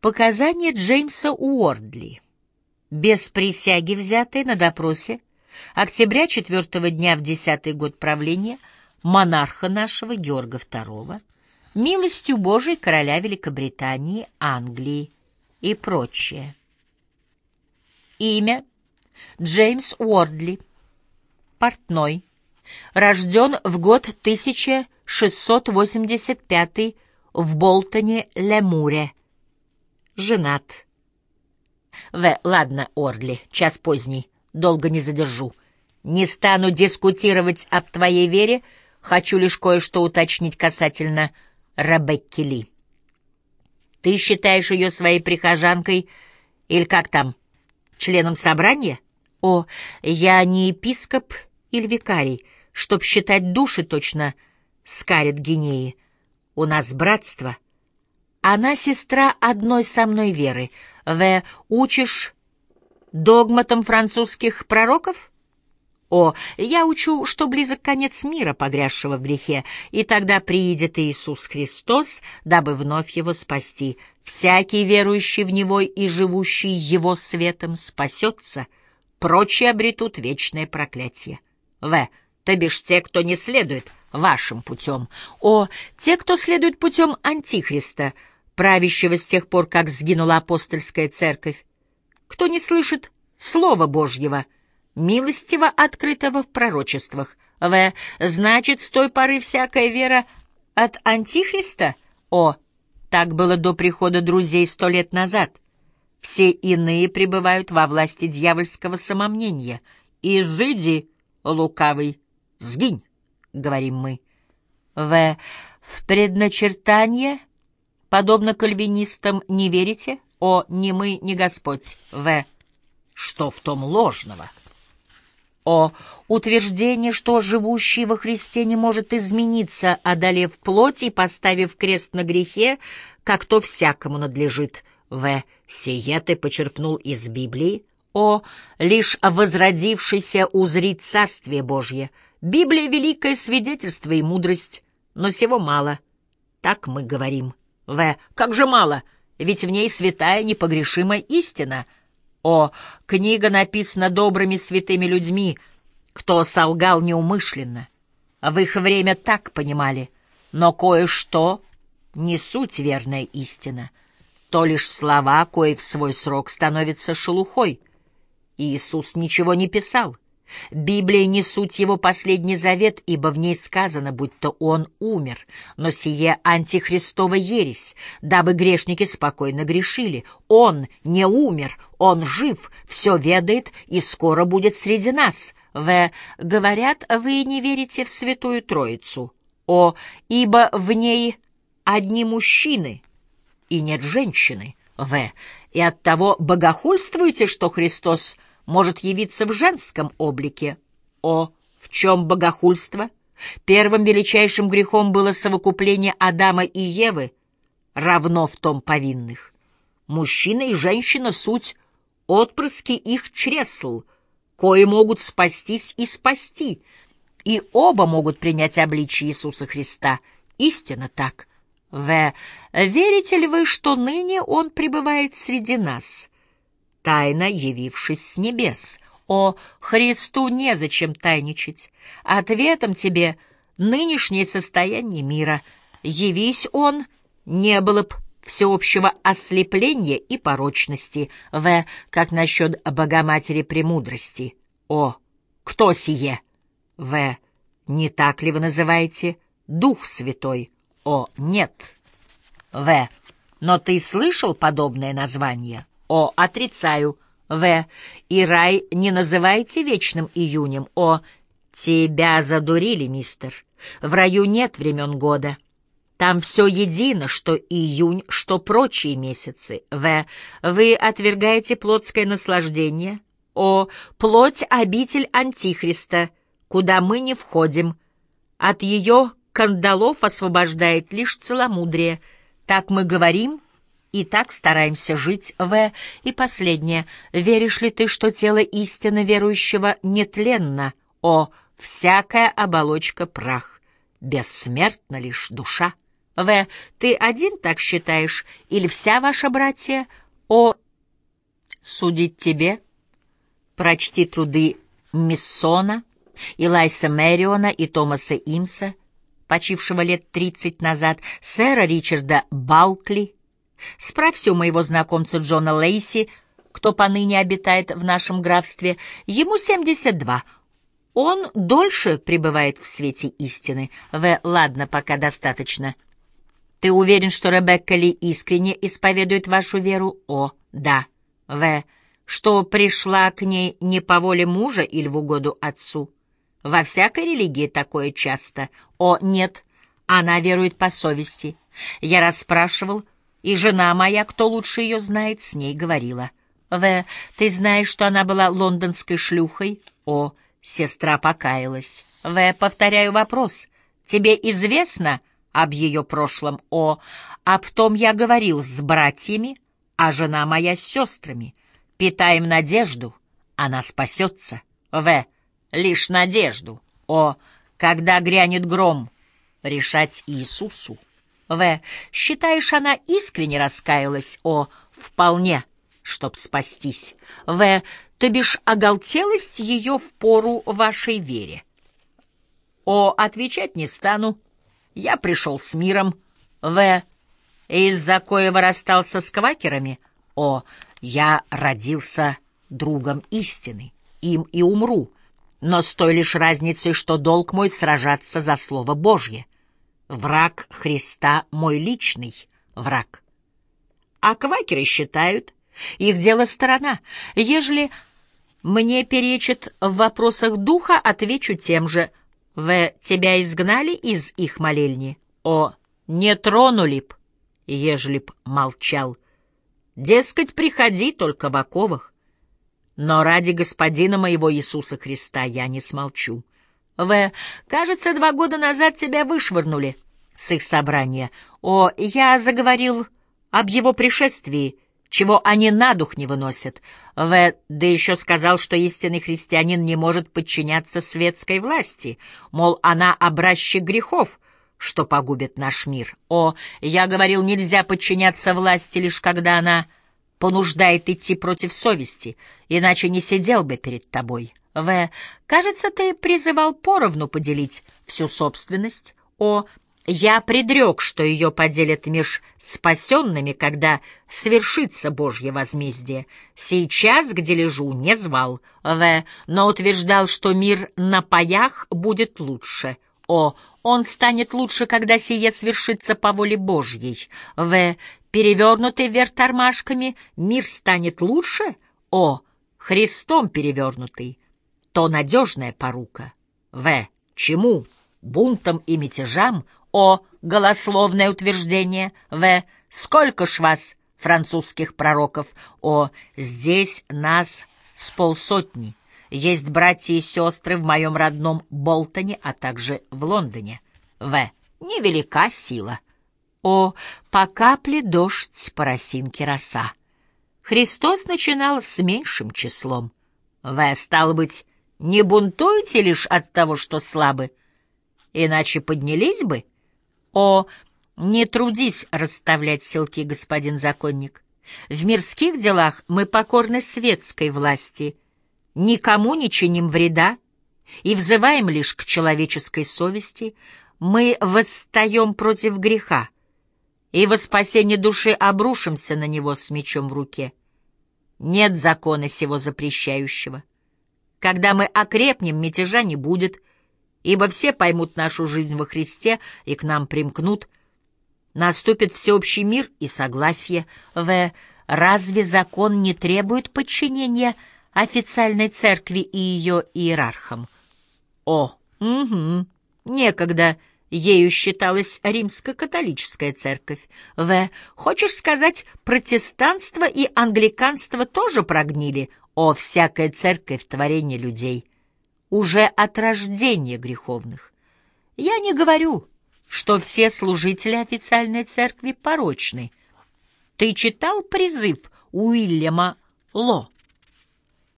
Показания Джеймса Уордли. Без присяги, взятой на допросе, октября четвертого дня в десятый год правления монарха нашего Георга II, милостью Божией короля Великобритании, Англии и прочее. Имя Джеймс Уордли, портной, рожден в год 1685 в Болтоне-Лемуре, женат. В. Ладно, Орли, час поздний, долго не задержу. Не стану дискутировать об твоей вере, хочу лишь кое-что уточнить касательно Ребекки Ли. Ты считаешь ее своей прихожанкой или как там, членом собрания? О, я не епископ или викарий, чтоб считать души точно скарит Гинеи. У нас братство — она сестра одной со мной веры. В. Учишь догматам французских пророков? О, я учу, что близок конец мира, погрязшего в грехе, и тогда приидет Иисус Христос, дабы вновь его спасти. Всякий верующий в Него и живущий Его светом спасется, прочие обретут вечное проклятие. В. То бишь те, кто не следует вашим путем. О, те, кто следует путем Антихриста — правящего с тех пор, как сгинула апостольская церковь, кто не слышит Слова Божьего, милостиво открытого в пророчествах. В. Значит, с той поры всякая вера от Антихриста? О. Так было до прихода друзей сто лет назад. Все иные пребывают во власти дьявольского самомнения. «Изыди, лукавый, сгинь», — говорим мы. В. В предначертание Подобно кальвинистам не верите? О, ни мы, ни Господь. В. Что в том ложного? О, утверждение, что живущий во Христе не может измениться, одолев плоть и поставив крест на грехе, как то всякому надлежит. В. Сие ты почерпнул из Библии. О, лишь возродившийся узрит Царствие Божье. Библия — великое свидетельство и мудрость, но всего мало. Так мы говорим. В. Как же мало, ведь в ней святая непогрешимая истина. О. Книга написана добрыми святыми людьми, кто солгал неумышленно. В их время так понимали, но кое-что не суть верная истина, то лишь слова, кои в свой срок становятся шелухой. Иисус ничего не писал — Библия не суть его последний завет, ибо в ней сказано, будто он умер, но сие антихристова ересь, дабы грешники спокойно грешили. Он не умер, он жив, все ведает и скоро будет среди нас. В. Говорят, вы не верите в Святую Троицу. О, ибо в ней одни мужчины и нет женщины. В. И оттого богохульствуете, что Христос — может явиться в женском облике. О, в чем богохульство? Первым величайшим грехом было совокупление Адама и Евы, равно в том повинных. Мужчина и женщина — суть отпрыски их чресл, кои могут спастись и спасти, и оба могут принять обличие Иисуса Христа. Истинно так. В. Верите ли вы, что ныне Он пребывает среди нас? Тайно явившись с небес. О, Христу незачем тайничать. Ответом тебе нынешнее состояние мира. Явись он, не было б всеобщего ослепления и порочности. В. Как насчет Богоматери Премудрости. О, кто сие? В. Не так ли вы называете Дух Святой? О, нет. В. Но ты слышал подобное название? О. Отрицаю. В. И рай не называйте вечным июнем. О. Тебя задурили, мистер. В раю нет времен года. Там все едино, что июнь, что прочие месяцы. В. Вы отвергаете плотское наслаждение. О. Плоть — обитель Антихриста, куда мы не входим. От ее кандалов освобождает лишь целомудрие. Так мы говорим — и так стараемся жить, В. И последнее. Веришь ли ты, что тело истинно верующего нетленно? О, всякая оболочка прах, бессмертна лишь душа. В. Ты один так считаешь? Или вся ваша братья? О. Судить тебе? Прочти труды Миссона, Илайса Мэриона и Томаса Имса, почившего лет тридцать назад, сэра Ричарда Балкли. Справься у моего знакомца Джона Лейси, кто поныне обитает в нашем графстве. Ему семьдесят два. Он дольше пребывает в свете истины. В. Ладно, пока достаточно. Ты уверен, что Ребекка Ли искренне исповедует вашу веру? О, да. В. Что пришла к ней не по воле мужа или в угоду отцу? Во всякой религии такое часто. О, нет, она верует по совести. Я расспрашивал, и жена моя, кто лучше ее знает, с ней говорила. В. Ты знаешь, что она была лондонской шлюхой? О, сестра покаялась. В. Повторяю вопрос. Тебе известно об ее прошлом? О, об том я говорил с братьями, а жена моя с сестрами. Питаем надежду, она спасется. В лишь надежду. О, когда грянет гром, решать Иисусу. В. Считаешь, она искренне раскаялась? О, вполне, чтоб спастись. В. То бишь оголтелость ее в пору вашей вере. О, отвечать не стану. Я пришел с миром. В. Из-за коего расстался с квакерами. О, я родился другом истины. Им и умру но с той лишь разницей, что долг мой сражаться за Слово Божье. Враг Христа — мой личный враг. А квакеры считают, их дело сторона. Ежели мне перечит в вопросах духа, отвечу тем же. В тебя изгнали из их молельни? О, не тронули б, ежели б молчал. Дескать, приходи только в оковах. Но ради господина моего Иисуса Христа я не смолчу. В. Кажется, два года назад тебя вышвырнули с их собрания. О, я заговорил об его пришествии, чего они на дух не выносят. В. Да еще сказал, что истинный христианин не может подчиняться светской власти, мол, она образчик грехов, что погубит наш мир. О, я говорил, нельзя подчиняться власти, лишь когда она понуждает идти против совести, иначе не сидел бы перед тобой. В. Кажется, ты призывал поровну поделить всю собственность. О. Я предрек, что ее поделят меж спасенными, когда свершится Божье возмездие. Сейчас, где лежу, не звал. В. Но утверждал, что мир на паях будет лучше. О. Он станет лучше, когда сие свершится по воле Божьей. В перевернутый вверх тормашками, мир станет лучше? О, Христом перевернутый, то надежная порука. В. Чему? Бунтам и мятежам? О, голословное утверждение. В. Сколько ж вас, французских пророков? О, здесь нас с полсотни. Есть братья и сестры в моем родном Болтоне, а также в Лондоне. В. Невелика сила. О, по капле дождь, по росинке роса. Христос начинал с меньшим числом. Вы, стало быть, не бунтуете лишь от того, что слабы, иначе поднялись бы? О, не трудись расставлять селки, господин законник. В мирских делах мы покорны светской власти, никому не чиним вреда и взываем лишь к человеческой совести, мы восстаем против греха, и во спасение души обрушимся на него с мечом в руке. Нет закона сего запрещающего. Когда мы окрепнем, мятежа не будет, ибо все поймут нашу жизнь во Христе и к нам примкнут. Наступит всеобщий мир и согласие. В. Разве закон не требует подчинения официальной церкви и ее иерархам? О, угу, некогда Ею считалась римско-католическая церковь. В. Хочешь сказать, протестанство и англиканство тоже прогнили? О, всякая церковь — творение людей. Уже от рождения греховных. Я не говорю, что все служители официальной церкви порочны. Ты читал призыв Уильяма Ло?